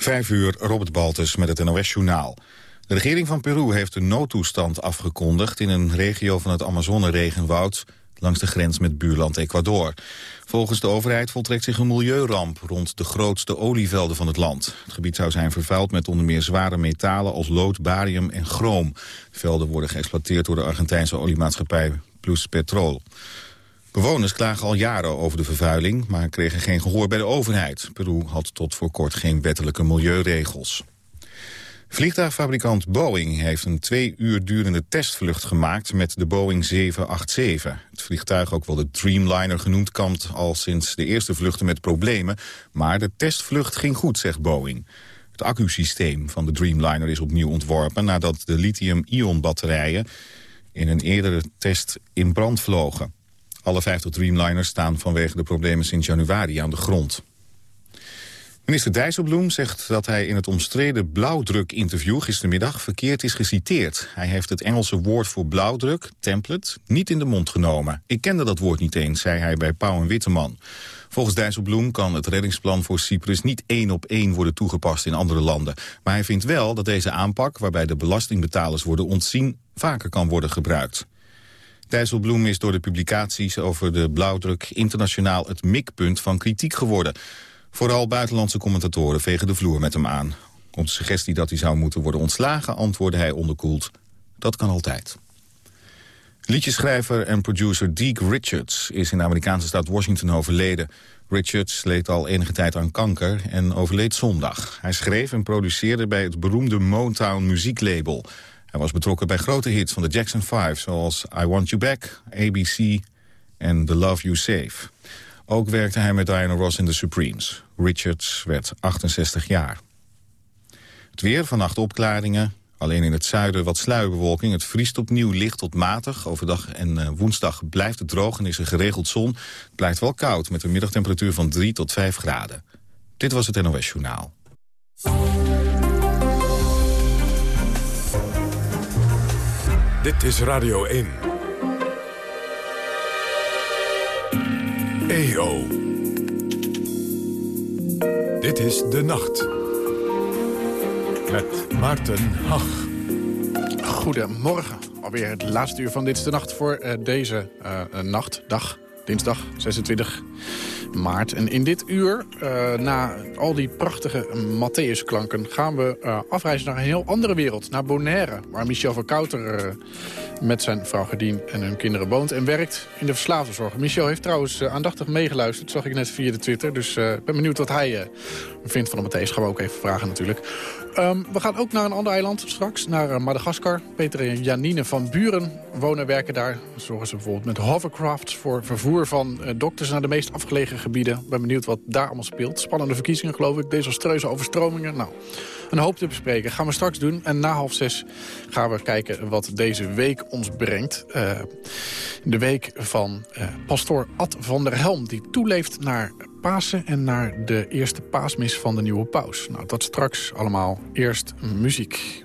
Vijf uur, Robert Baltus met het NOS-journaal. De regering van Peru heeft een noodtoestand afgekondigd... in een regio van het Amazone-regenwoud langs de grens met buurland Ecuador. Volgens de overheid voltrekt zich een milieuramp rond de grootste olievelden van het land. Het gebied zou zijn vervuild met onder meer zware metalen als lood, barium en chroom. De velden worden geëxploiteerd door de Argentijnse oliemaatschappij Plus Petrol. Bewoners klagen al jaren over de vervuiling, maar kregen geen gehoor bij de overheid. Peru had tot voor kort geen wettelijke milieuregels. Vliegtuigfabrikant Boeing heeft een twee uur durende testvlucht gemaakt met de Boeing 787. Het vliegtuig, ook wel de Dreamliner genoemd, kampt al sinds de eerste vluchten met problemen. Maar de testvlucht ging goed, zegt Boeing. Het accusysteem van de Dreamliner is opnieuw ontworpen nadat de lithium-ion batterijen in een eerdere test in brand vlogen. Alle 50 Dreamliners staan vanwege de problemen sinds januari aan de grond. Minister Dijsselbloem zegt dat hij in het omstreden blauwdruk-interview gistermiddag verkeerd is geciteerd. Hij heeft het Engelse woord voor blauwdruk, template, niet in de mond genomen. Ik kende dat woord niet eens, zei hij bij Pauw en Witteman. Volgens Dijsselbloem kan het reddingsplan voor Cyprus niet één op één worden toegepast in andere landen. Maar hij vindt wel dat deze aanpak, waarbij de belastingbetalers worden ontzien, vaker kan worden gebruikt. Dijsselbloem is door de publicaties over de blauwdruk internationaal het mikpunt van kritiek geworden. Vooral buitenlandse commentatoren vegen de vloer met hem aan. Op de suggestie dat hij zou moeten worden ontslagen antwoordde hij onderkoeld. Dat kan altijd. Liedjeschrijver en producer Deke Richards is in de Amerikaanse staat Washington overleden. Richards leed al enige tijd aan kanker en overleed zondag. Hij schreef en produceerde bij het beroemde Motown muzieklabel. Hij was betrokken bij grote hits van de Jackson 5... zoals I Want You Back, ABC en The Love You Save. Ook werkte hij met Diana Ross in The Supremes. Richards werd 68 jaar. Het weer, vannacht opklaringen. Alleen in het zuiden wat sluierbewolking. Het vriest opnieuw licht tot matig. Overdag en uh, woensdag blijft het droog en is er geregeld zon. Het blijft wel koud met een middagtemperatuur van 3 tot 5 graden. Dit was het NOS Journaal. Dit is Radio 1. EO. Dit is De Nacht. Met Maarten Hach. Goedemorgen. Alweer het laatste uur van Dit is de Nacht voor uh, deze uh, nacht, dag, dinsdag 26 maart. En in dit uur, uh, na al die prachtige Matthäusklanken... gaan we uh, afreizen naar een heel andere wereld, naar Bonaire... waar Michel van Kouter uh, met zijn vrouw Gedien en hun kinderen woont... en werkt in de verslavenzorg. Michel heeft trouwens aandachtig meegeluisterd, zag ik net via de Twitter. Dus ik ben benieuwd wat hij vindt van de Matthäus. Gaan we ook even vragen natuurlijk. Um, we gaan ook naar een ander eiland straks, naar uh, Madagaskar. Peter en Janine van Buren wonen en werken daar. Zorgen ze bijvoorbeeld met hovercrafts voor vervoer van uh, dokters naar de meest afgelegen gebieden. ben benieuwd wat daar allemaal speelt. Spannende verkiezingen geloof ik, desastreuze overstromingen. Nou, een hoop te bespreken. Gaan we straks doen. En na half zes gaan we kijken wat deze week ons brengt. Uh, de week van pastoor Ad van der Helm, die toeleeft naar Pasen en naar de eerste paasmis van de nieuwe paus. Nou, dat straks allemaal. Eerst muziek.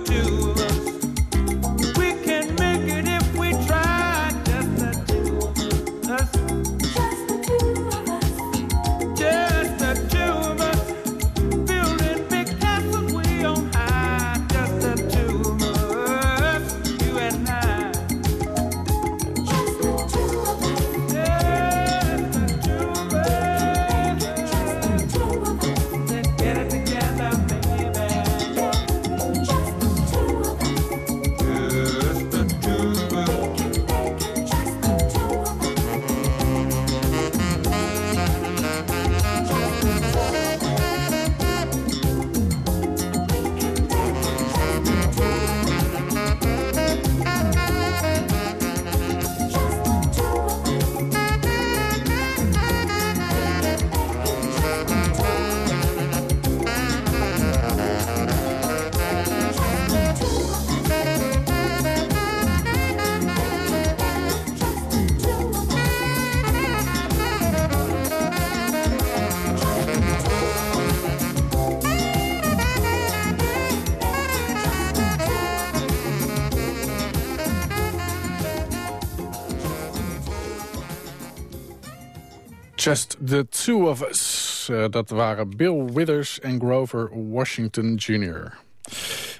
the Two of Us. Eh, dat waren Bill Withers en Grover Washington Jr.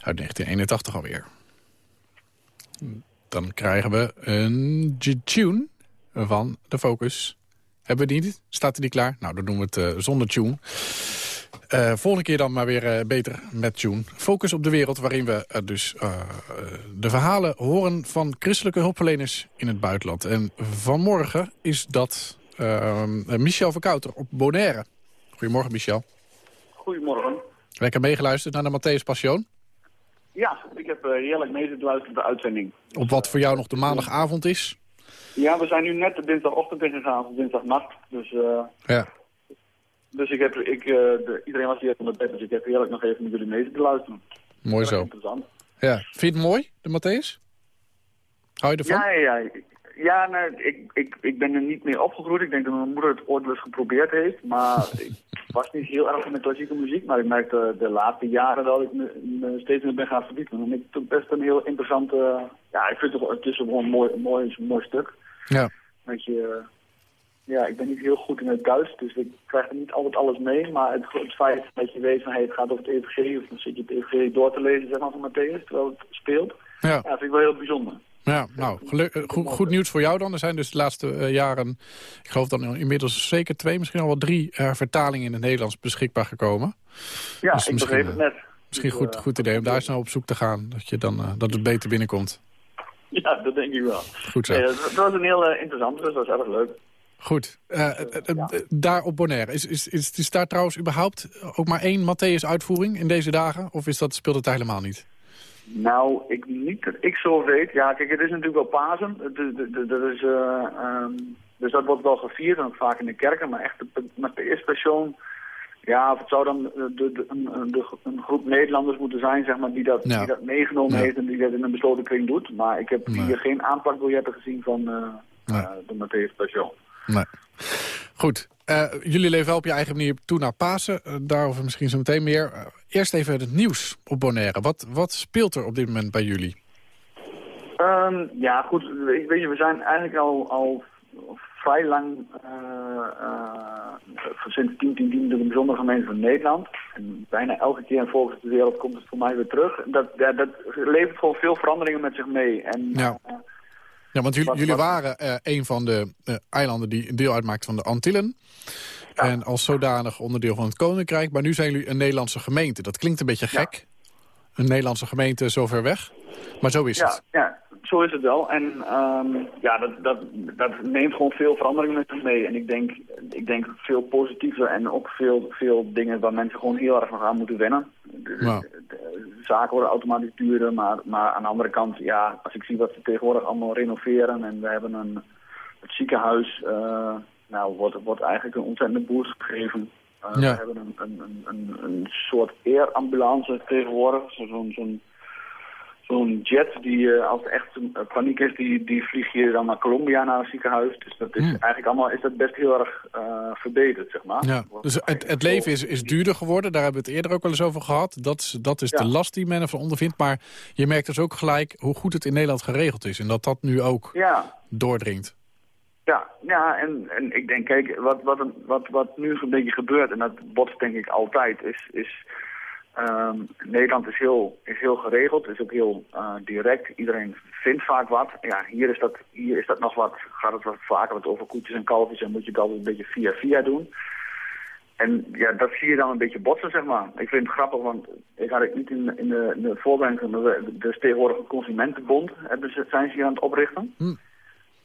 Uit 1981 alweer. Dan krijgen we een tune van de Focus. Hebben we die niet? Staat die klaar? Nou, dan doen we het eh, zonder tune. Eh, volgende keer dan maar weer beter met tune. Focus op de wereld waarin we dus de verhalen horen van christelijke hulpverleners in het buitenland. En vanmorgen is dat Michel Verkouter op Bonaire. Goedemorgen Michel. Goedemorgen. Lekker meegeluisterd naar de Matthäus Passion. Ja, ik heb uh, heerlijk mee zitten luisteren de uitzending. Op wat voor jou nog de maandagavond is. Ja, we zijn nu net de dinsdagochtend ingegaan, of dinsdagnacht. Dus, uh, Ja. dus ik heb, ik, uh, de, iedereen was hier van de bed, dus ik heb heerlijk nog even met jullie mee zitten luisteren. Mooi zo. Interessant. Ja. Vind je het mooi, de Matthäus? Hou je ervan? Ja, ja, ja. Ja, nee, ik, ik, ik ben er niet mee opgegroeid. Ik denk dat mijn moeder het ooit wel eens geprobeerd heeft. Maar ik was niet heel erg met klassieke muziek. Maar ik merkte de laatste jaren dat ik me, me steeds meer ben gaan verdiepen. En ik vind het best een heel interessante... Ja, ik vind het, het is gewoon een mooi, mooi, mooi stuk. Ja. Dat je... Ja, ik ben niet heel goed in het Duits, dus ik krijg er niet altijd alles mee. Maar het, het feit dat je weet van hey, het gaat over het EVG, of dan zit je het EVG door te lezen zeg maar, van Matthäus, terwijl het speelt. Ja. ja, vind ik wel heel bijzonder. Ja, nou, goed, goed, nieuws voor jou dan. Er zijn dus de laatste uh, jaren, ik geloof dan inmiddels zeker twee, misschien al wel drie uh, vertalingen in het Nederlands beschikbaar gekomen. Ja, dus ik begreep het net. Misschien dus, goed, goed idee om daar eens naar op zoek te gaan, dat, je dan, dat het beter binnenkomt. Ja, dat denk ik wel. Goed zo. Nee, dat was een heel interessant, dus dat was erg leuk. Goed. Uh, ja. Daar op Bonaire. Is, is, is, is, daar trouwens überhaupt ook maar één Matthäus-uitvoering in deze dagen? Of is dat, speelt het helemaal niet? Nou, ik, niet dat ik zo weet. Ja, kijk, het is natuurlijk wel Pasen. Dat is, uh, um, dus dat wordt wel gevierd, en ook vaak in de kerken. Maar echt de Matthäus-persoon... Ja, of het zou dan de, de, een, de, een groep Nederlanders moeten zijn, zeg maar, die dat, ja. die dat meegenomen ja. heeft en die dat in een besloten kring doet. Maar ik heb Nee. hier geen aanplakbiljetten gezien van uh, Nee. uh, de Matthäus-persoon. Nee. Goed. Uh, jullie leven wel op je eigen manier toe naar Pasen. Uh, daarover misschien zo meteen meer. Eerst even het nieuws op Bonaire. Wat, wat speelt er op dit moment bij jullie? Um, ja, goed. Ik weet je, we zijn eigenlijk al, al vrij lang sinds 10 de bijzondere gemeente van Nederland. En bijna elke keer volgens de wereld komt het voor mij weer terug. Dat, ja, dat levert gewoon veel veranderingen met zich mee. En, ja. Ja, want jullie, wat, jullie waren een van de eilanden die een deel uitmaakt van de Antillen. Ja. En als zodanig onderdeel van het Koninkrijk. Maar nu zijn jullie een Nederlandse gemeente. Dat klinkt een beetje gek. Ja. Een Nederlandse gemeente zo ver weg. Maar zo is ja, het. Ja, zo is het wel. En um, ja, dat, dat, dat neemt gewoon veel veranderingen met zich mee. En ik denk, ik denk veel positieve en ook veel, veel dingen waar mensen gewoon heel erg nog aan moeten wennen. Zaken worden automatisch duurder, maar, maar aan de andere kant, ja, als ik zie wat ze tegenwoordig allemaal renoveren en we hebben een het ziekenhuis, uh, nou, wordt, wordt eigenlijk een ontzettende boost gegeven. Uh, ja. We hebben een, airambulance tegenwoordig. Zo- Zo'n zo'n zo'n jet die, eh, als echt eh, paniek is, die, die vlieg je dan naar Colombia naar een ziekenhuis. Dus dat is eigenlijk allemaal is dat best heel erg eh, verbeterd, zeg maar. Ja. Dus het, het leven is, is duurder geworden. Daar hebben we het eerder ook wel eens over gehad. Dat is, dat is de last die men ervan ondervindt. Maar je merkt dus ook gelijk hoe goed het in Nederland geregeld is. En dat dat nu ook Ja, doordringt. Ja, ja en, en ik denk, kijk, wat, wat, een- wat, wat nu zo'n beetje gebeurt, en dat botst denk ik altijd, is, is ehm, Nederland is heel, is heel geregeld, is ook heel eh, direct. Iedereen vindt vaak wat. Ja, hier is dat, hier is dat nog wat, gaat het wat vaker wat over koetjes en kalfjes en moet je dat een beetje via via doen. En ja, dat zie je dan een beetje botsen, zeg maar. Ik vind het grappig, want ik had het niet in, in de, de voorbereiding, dus tegenwoordig een consumentenbond hebben ze, zijn ze hier aan het oprichten. Hm.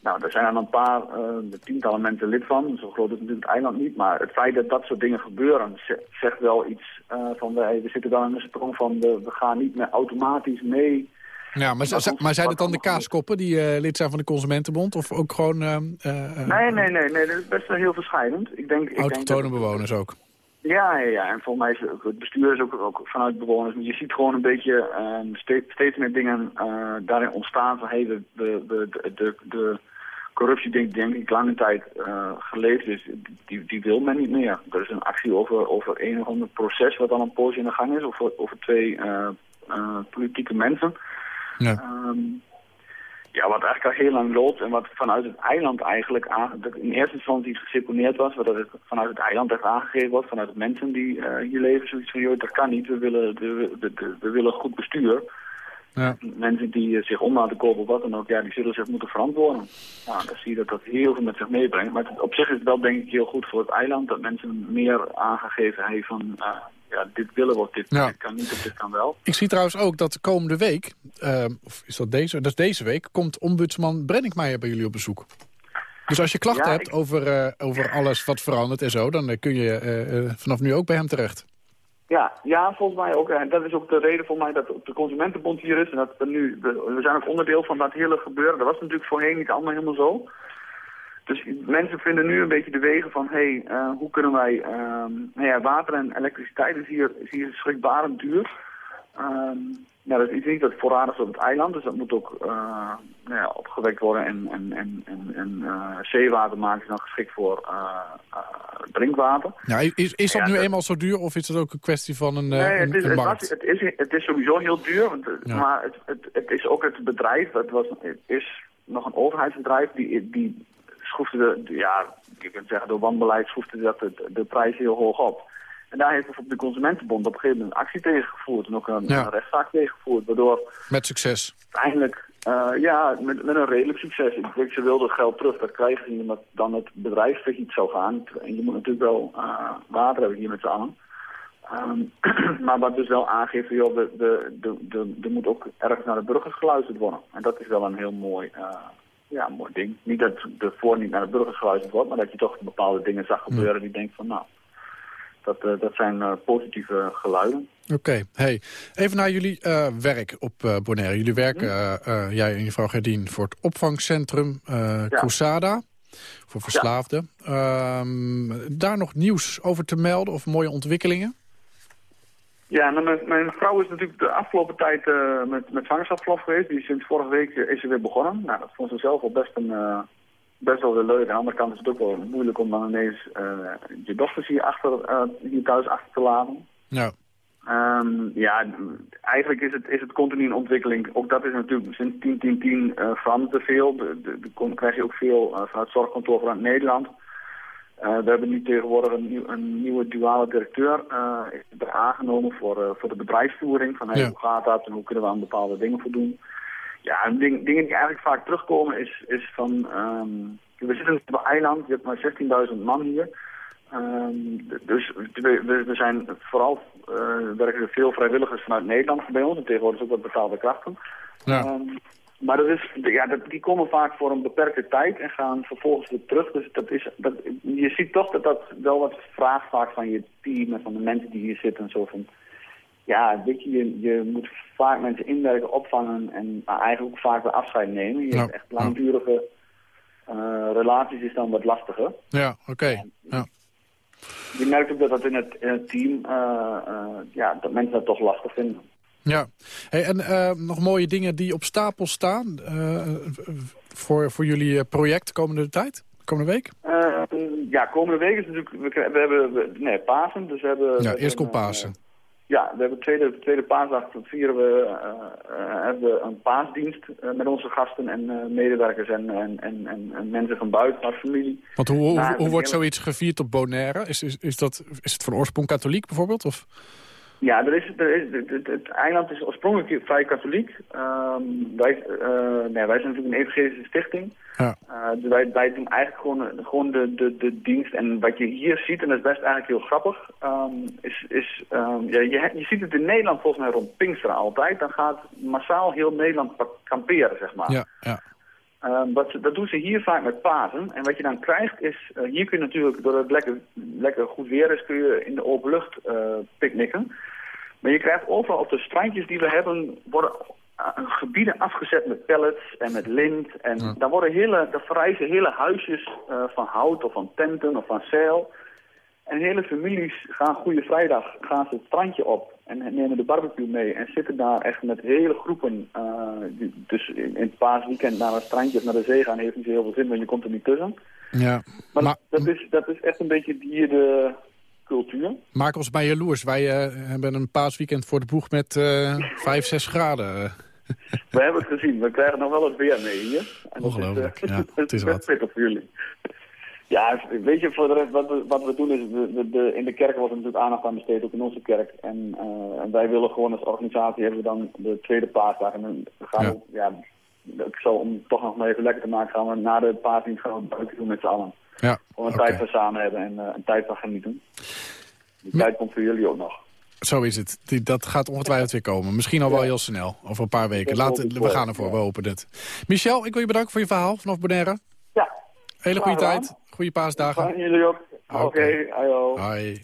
Nou, daar zijn dan een paar, eh, tientallen mensen lid van. Zo groot is natuurlijk het eiland niet. Maar het feit dat dat soort dingen gebeuren, ze- zegt wel iets eh, van wij, we zitten wel in een sprong van de, we gaan niet meer automatisch mee. Ja, maar, maar zijn het dan de kaaskoppen die eh, lid zijn van de Consumentenbond? Of ook gewoon Nee, nee, nee, nee, dat is best wel heel verschillend. Ik denk, ik denk dat- bewoners ook? Ja, ja, ja. En volgens mij is het, bestuur is ook, ook vanuit bewoners. Je ziet gewoon een beetje steeds, steeds meer dingen daarin ontstaan van hey, we- de, de, de corruptie denk, denk ik lange tijd eh, geleefd is, die, die wil men niet meer. Er is een actie over, over een of ander proces wat dan een poosje in de gang is, over, over twee eh, eh, politieke mensen. Ja. Ehm, ja, wat eigenlijk al heel lang loopt en wat vanuit het eiland eigenlijk in eerste instantie geseponeerd was, dat het vanuit het eiland echt aangegeven wordt, vanuit de mensen die hier leven, zoiets van, joh, dat kan niet, we willen, we, we, we- we willen goed bestuur. Ja. Mensen die eh, zich om laten kopen, of wat dan ook, ja, die zullen zich moeten verantwoorden. Nou, dan zie je dat dat heel veel met zich meebrengt. Maar het- op zich is het wel denk ik heel goed voor het eiland, dat mensen meer aangegeven hebben van, eh, ja, dit willen we, dit, Ja. dit kan niet, dit kan wel. Ik zie trouwens ook dat de komende week, eh, of is dat deze? Dat is deze week, komt ombudsman Brenninkmeijer bij jullie op bezoek. Dus als je klachten Ja, hebt ik- over, over alles wat verandert en zo, dan kun je vanaf nu ook bij hem terecht. Ja, ja, volgens mij ook. En dat is ook de reden voor mij dat de Consumentenbond hier is. En dat we nu, we, zijn ook onderdeel van dat hele gebeuren. Dat was natuurlijk voorheen niet allemaal helemaal zo. Dus mensen vinden nu een beetje de wegen van, hé, hey, eh, hoe kunnen wij, ehm, nou ja, water en elektriciteit is hier, is hier schrikbarend duur. Ehm, ja, dat is iets niet dat voorradig is op het eiland, dus dat moet ook eh, nou ja, opgewekt worden. En, en, en, en, en eh, zeewater maken is dan geschikt voor eh, drinkwater. Is, is dat Ja, nu dat- eenmaal zo duur of is dat ook een kwestie van een, Nee, een, het is, een het, markt? was- het, is, het is sowieso heel duur, want, Ja. maar het, het, het is ook het bedrijf, het, was, het is nog een overheidsbedrijf, die, die schroefde, de, de- ja, je kunt zeggen door wanbeleid schroefde dat het, de prijs heel hoog op. En daar heeft bijvoorbeeld de Consumentenbond op een gegeven moment een actie tegengevoerd en ook een, Ja. een rechtszaak tegengevoerd, waardoor Met succes. uiteindelijk, eh, ja, met, met een redelijk succes. Ik denk, ze wilden geld terug, dat krijgen ze omdat dan het bedrijf failliet zou gaan. En je moet natuurlijk wel eh, water hebben hier met z'n allen. Ehm, maar wat dus wel aangeeft, joh, de, de, de, de, er moet ook ergens naar de burgers geluisterd worden. En dat is wel een heel mooi, eh, ja, mooi ding. Niet dat er voor niet naar de burgers geluisterd wordt, maar dat je toch bepaalde dingen zag gebeuren die denkt van, nou, dat, eh, dat zijn eh, positieve geluiden. Oké, hey. even naar jullie eh, werk op eh Bonaire. Jullie werken, eh, jij en je vrouw Gerdien, voor het opvangcentrum Ja. Voor verslaafden. Ehm, daar nog nieuws over te melden of mooie ontwikkelingen? Ja, nou, mijn, mijn vrouw is natuurlijk de afgelopen tijd met, met zwangerschapsverlof geweest. Die is sinds vorige week is ze weer begonnen. Nou, dat vond ze zelf wel best, een, best wel weer leuk. Aan de andere kant is het ook wel moeilijk om dan ineens eh, je dochters hier, achter, eh, hier thuis achter te laten. Ja. Ehm, ja, eigenlijk is het, is het continu een ontwikkeling. Ook dat is natuurlijk sinds 10, 10, 10 uh, veranderd te veel. Kom- krijg je ook veel eh, vanuit zorgkantoor vanuit Nederland. We hebben nu tegenwoordig een, nieuw- een nieuwe duale directeur is aangenomen voor, voor de bedrijfsvoering. Van hey, Ja. hoe gaat dat en hoe kunnen we aan bepaalde dingen voldoen. Ja, en ding- dingen die eigenlijk vaak terugkomen is, is van... ehm, we zitten op een eiland, je hebt maar 16.000 man hier. Ehm, dus we, we, we zijn vooral eh, werken er veel vrijwilligers vanuit Nederland bij ons. En tegenwoordig ook wat betaalde krachten. Ja. Ehm, maar dat is, ja, dat, die komen vaak voor een beperkte tijd en gaan vervolgens weer terug. Dus dat is, dat, je ziet toch dat dat wel wat vraagt vaak van je team en van de mensen die hier zitten. En zo van, ja, weet je, je, je moet vaak mensen inwerken, opvangen en maar eigenlijk ook vaak weer afscheid nemen. Je Ja, hebt echt langdurige eh, relaties is dan wat lastiger. Ja, oké. Ja. je merkt ook dat dat in het, in het team, eh, eh, ja, dat mensen dat toch lastig vinden. Ja, hey, en nog mooie dingen die op stapel staan voor, voor jullie project komende tijd, komende week? Ja, komende week is natuurlijk, we, we hebben, we- nee, Pasen, dus we hebben... Ja, eerst komt Pasen. Ja, we hebben tweede, tweede paasdag vieren we, eh, eh, hebben we een paasdienst eh, met onze gasten en medewerkers en, en, en, en, en mensen van buiten, our familie. Want hoe, hoe, wordt zoiets gevierd op Bonaire? Is, is, is, dat, is het van oorsprong katholiek bijvoorbeeld? Of? Ja, er is, er is, het, het- eiland is oorspronkelijk vrij katholiek. Ehm, wij, eh, nee, wij zijn natuurlijk een evangelische stichting. Ja. Eh, dus wij, wij doen eigenlijk gewoon, gewoon de, de, de dienst. En wat je hier ziet, en dat is best eigenlijk heel grappig, ehm, is, is ehm, ja, je, je ziet het in Nederland volgens mij rond Pinksteren altijd. Dan gaat massaal heel Nederland kamperen, zeg maar. Ja, ja. Ehm, wat ze- dat doen ze hier vaak met Pasen. En wat je dan krijgt is, eh, hier kun je natuurlijk, doordat het lekker, lekker goed weer is, kun je in de open lucht eh, picknicken. Maar je krijgt overal op de strandjes die we hebben, worden eh, gebieden afgezet met pallets en met lint. En daar worden hele, daar verrijzen hele huisjes van hout of van tenten of van zeil. En hele families gaan Goede Vrijdag gaan ze het strandje op en nemen de barbecue mee en zitten daar echt met hele groepen. eh, die- dus in, in het paasweekend naar een strandje of naar de zee gaan heeft niet zo heel veel zin, want je komt er niet tussen. ja. Maar, Maar- dat, is, dat is echt een beetje hier de cultuur. Maak ons maar jaloers. Wij eh, hebben een paasweekend voor de boeg met eh 5, 6 graden. We hebben het gezien, we krijgen nog wel het weer mee hier. En Ongelooflijk, is, eh, ja, het is wat. voor jullie. Ja, weet je, voor de rest, wat we, wat we doen is, de, de, de- in de kerk wordt er natuurlijk aandacht aan besteed, ook in onze kerk. En, eh, en wij willen gewoon als organisatie, hebben we dan de tweede paasdag. En dan gaan Ja. we, ja, ik zal om het toch nog maar even lekker te maken, gaan we na de paasdienst gaan we barbecue doen met z'n allen. Ja, Gewoon een tijd van samen hebben en eh, een tijd van genieten. Die tijd komt voor jullie ook nog. Zo is het. Die, dat gaat ongetwijfeld weer komen. Misschien al wel heel snel. Over een paar weken. Laat, we gaan ervoor. ja. We hopen het. Michel, ik wil je bedanken voor je verhaal vanaf Bonaire. Ja, Hele goede tijd. Goede paasdagen. fijn jullie ook. Oké. Hoi.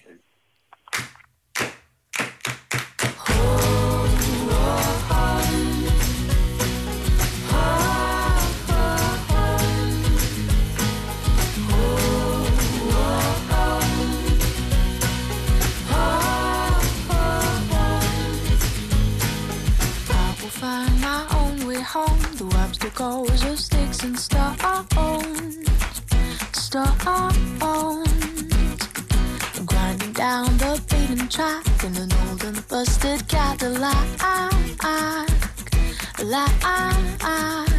I will find my own way home through obstacles of sticks and stones. Stones. Grinding down the beaten track in an old and busted Cadillac. Like.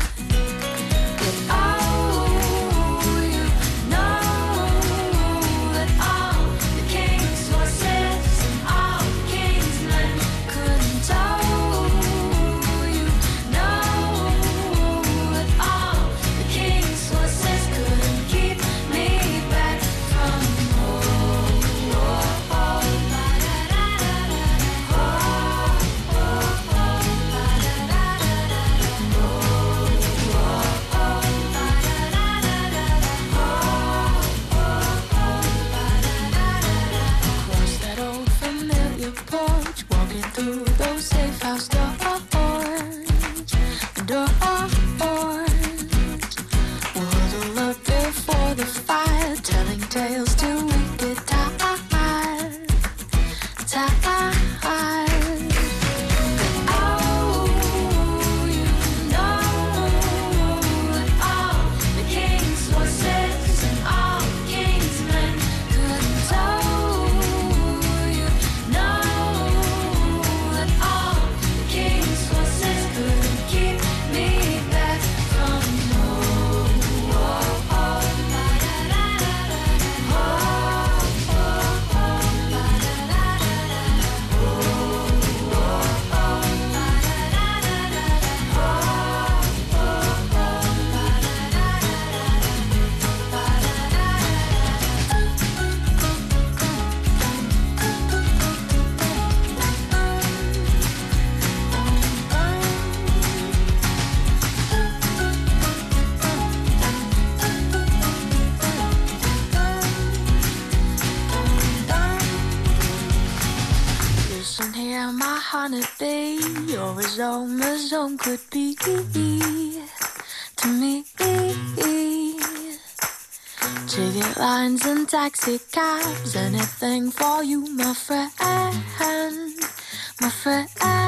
Lines and taxi cabs, anything for you, my friend, my friend.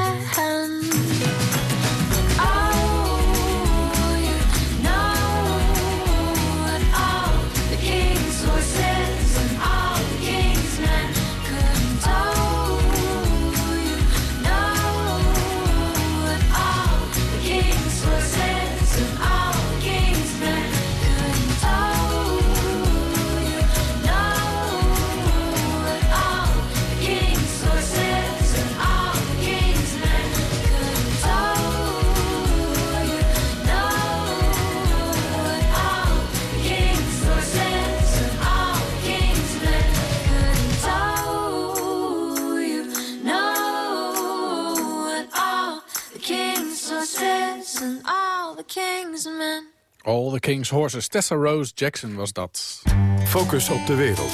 All the King's Horses. Tessa Rose Jackson was dat. Focus op de wereld.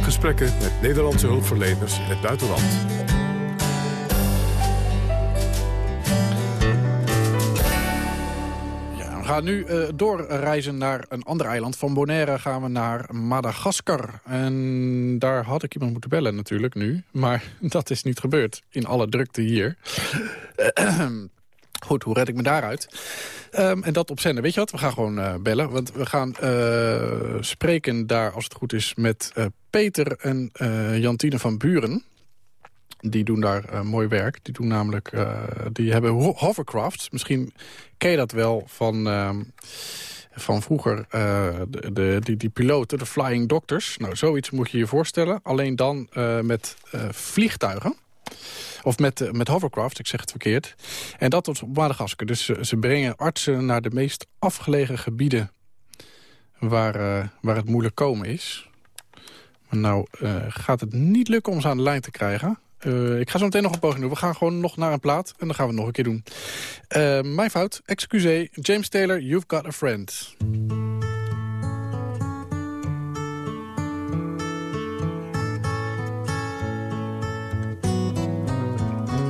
Gesprekken met Nederlandse hulpverleners in het buitenland. Ja, we gaan nu eh, doorreizen naar een ander eiland. Van Bonaire gaan we naar Madagaskar. En daar had ik iemand moeten bellen natuurlijk nu. Maar dat is niet gebeurd in alle drukte hier. Goed, hoe red ik me daaruit? Ehm, en dat op zender. Weet je wat? We gaan gewoon eh, bellen. Want we gaan eh, spreken daar, als het goed is, met eh, Peter en Jantine van Buren. Die doen daar mooi werk. Die doen namelijk, die hebben ho- hovercrafts. Misschien ken je dat wel van, ehm, van vroeger. de, die, die piloten, de flying doctors. Nou, zoiets moet je je voorstellen. Alleen dan met vliegtuigen. Of met, eh, met hovercraft, ik zeg het verkeerd. En dat op Madagaskar. Dus ze, brengen artsen naar de meest afgelegen gebieden... waar, eh, waar het moeilijk komen is. Maar nou eh, gaat het niet lukken om ze aan de lijn te krijgen. Ik ga zo meteen nog een poging doen. We gaan gewoon nog naar een plaat en dan gaan we het nog een keer doen. Mijn fout, excuseer. James Taylor, You've Got a Friend.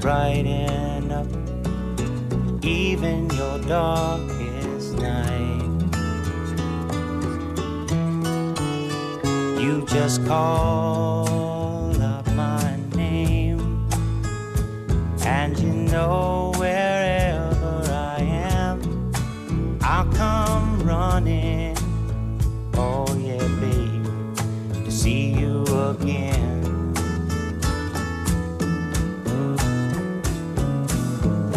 brighten up even your darkest night. You just call out my name, and you know wherever I am, I'll come running. Oh, yeah, babe, to see you again.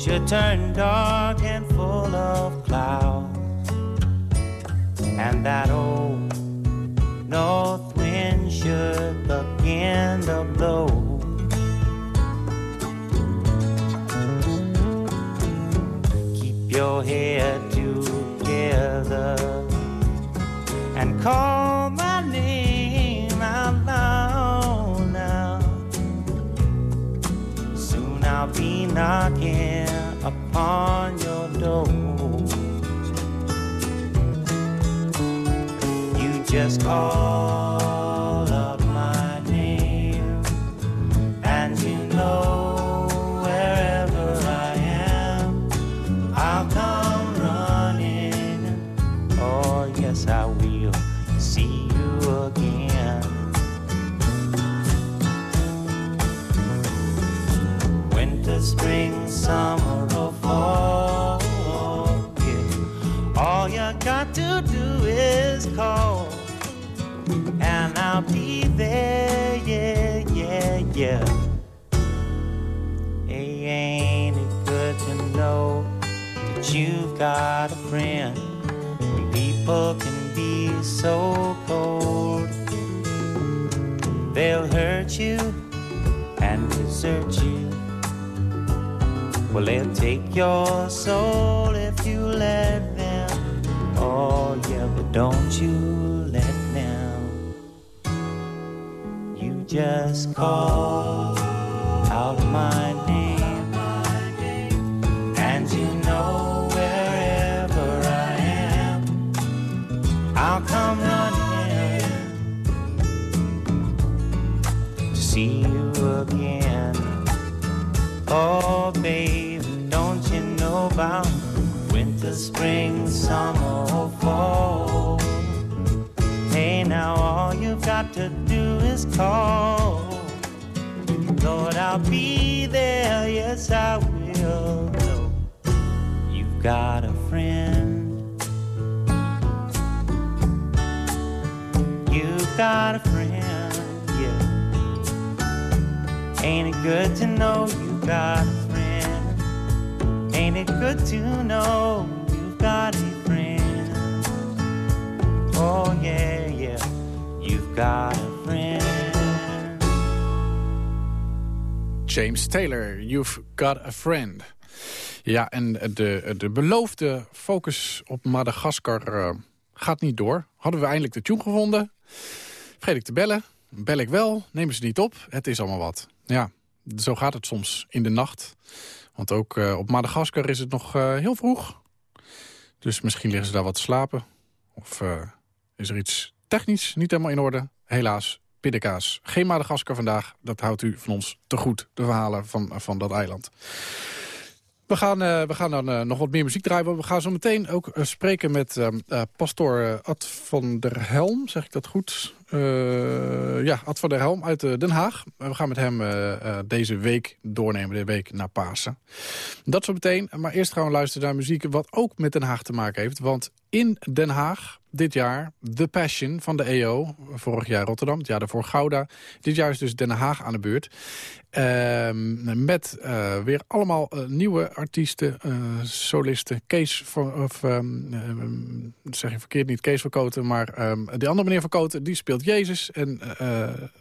should turn dark and full of clouds, and that old north wind should begin to blow. Keep your head together and call knocking upon your door. You just call people can be so cold, they'll hurt you and desert you. Well, they'll take your soul if you let them. Oh, yeah, but don't you let them. You just call out my call. Lord, I'll be there, yes, I will. You've got a friend. You've got a friend, yeah. Ain't it good to know you've got a friend? Ain't it good to know you've got a friend? Oh, yeah, yeah, you've got a James Taylor, You've Got a Friend. Ja, en de, de beloofde focus op Madagaskar eh, gaat niet door. Hadden we eindelijk de tune gevonden. Vergeet ik te bellen. Bel ik wel, nemen ze niet op. Het is allemaal wat. Ja, zo gaat het soms in de nacht. Want ook eh, op Madagaskar is het nog eh, heel vroeg. Dus misschien liggen ze daar wat te slapen. Of is er iets technisch niet helemaal in orde. Helaas, pindakaas. Geen Madagaskar vandaag. Dat houdt u van ons te goed, de verhalen van, van dat eiland. We gaan, eh, we gaan dan eh, nog wat meer muziek draaien. want We gaan zo meteen ook eh, spreken met uh, pastoor Ad van der Helm. Zeg ik dat goed? Ja, Ad van der Helm uit Den Haag. We gaan met hem deze week doornemen, de week na Pasen. Dat zo meteen. Maar eerst gaan we luisteren naar muziek wat ook met Den Haag te maken heeft. Want in Den Haag dit jaar The Passion van de EO. Vorig jaar Rotterdam, het jaar daarvoor Gouda. Dit jaar is dus Den Haag aan de beurt. Uh, met weer allemaal nieuwe artiesten, solisten. Kees van, of um, zeg je verkeerd niet, Kees van Koten, maar die andere meneer van Koten, die speelt Jezus. En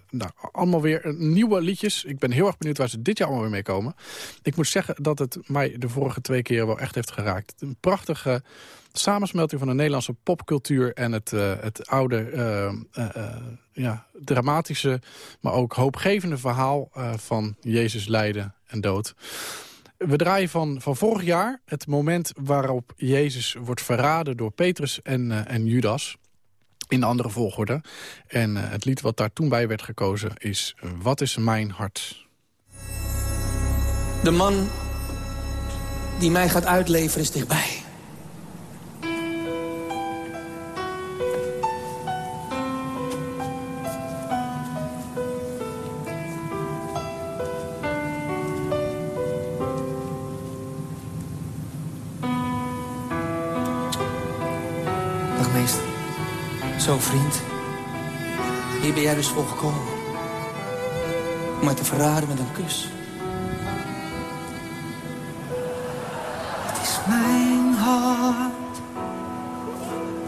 nou, allemaal weer nieuwe liedjes. Ik ben heel erg benieuwd waar ze dit jaar allemaal weer mee komen. Ik moet zeggen dat het mij de vorige twee keer wel echt heeft geraakt. Een prachtige samensmelting van de Nederlandse popcultuur en het, het oude, ja, dramatische, maar ook hoopgevende verhaal van Jezus lijden en dood. We draaien van, van vorig jaar het moment waarop Jezus wordt verraden door Petrus en, en Judas. In de andere volgorde. En het lied wat daar toen bij werd gekozen is Wat is mijn hart? De man die mij gaat uitleveren is dichtbij. Vriend. Hier ben jij dus voor gekomen. Om mij te verraden met een kus. Het is mijn hart.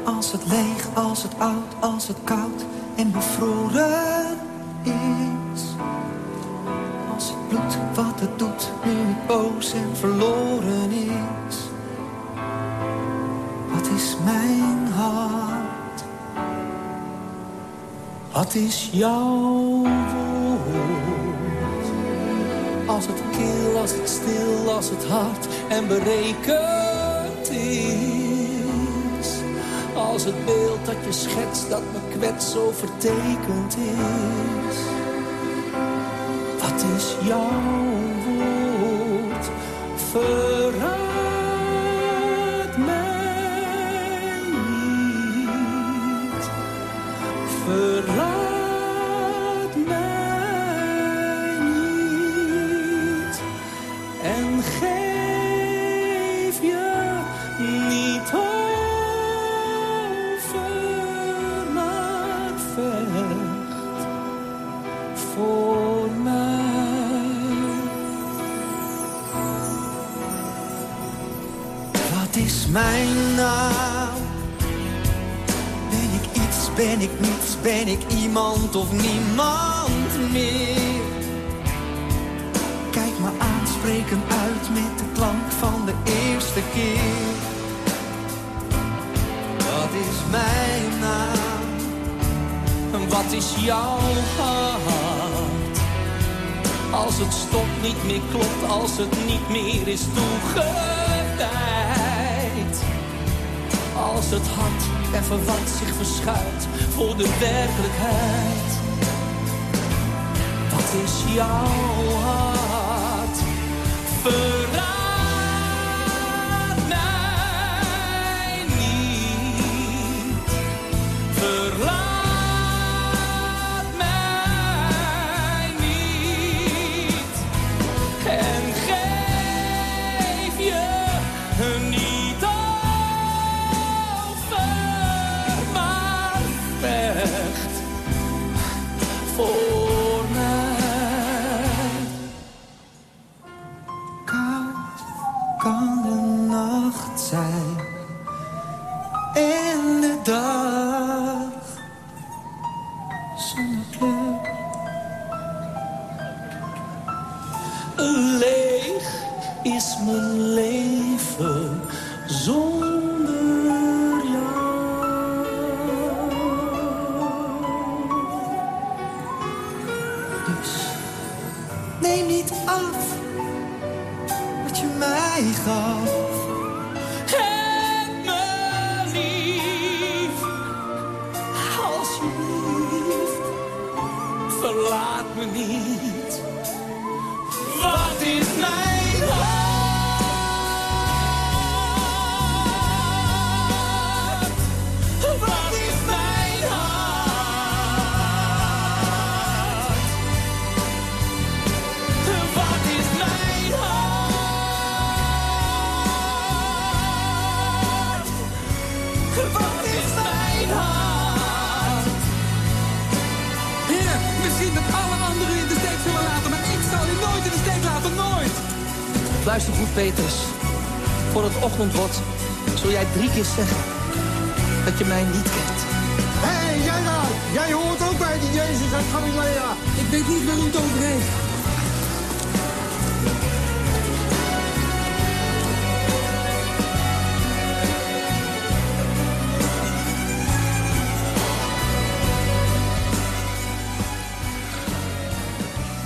Als het leeg, als het oud, als het koud en bevroren is. Als het bloed wat het doet, nu boos en verloren is. Wat is mijn hart? Wat is jouw woord? Als het kil, als het stil, als het hard en berekend is. Als het beeld dat je schetst, dat me kwets, zo vertekend is. Wat is jouw woord? Mijn naam? Ben ik iets, ben ik niets, ben ik iemand of niemand meer? Kijk me aanspreken uit met de klank van de eerste keer. Wat is mijn naam? Wat is jouw hart? Als het stopt niet meer klopt, als het niet meer is toegedijd. Als het hart even wat zich verschuilt voor de werkelijkheid. Wat is jouw hart?